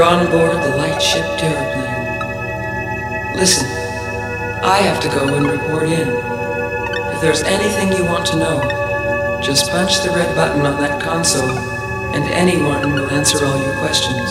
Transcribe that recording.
on board the lightship Terraplane. Listen, I have to go and report in. If there's anything you want to know, just punch the red button on that console, and anyone will answer all your questions.